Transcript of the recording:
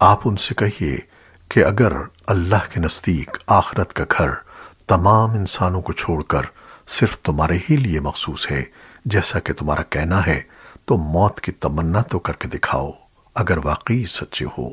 آپ ان سے کہیے کہ اگر اللہ کے نزدیک آخرت کا گھر تمام انسانوں کو چھوڑ کر صرف تمہارے ہی لیے مخصوص ہے، جیسا کہ تمہارا کہنا ہے، تو موت کی تمنا تو کر کے دکھاؤ، اگر واقعی سچے ہو۔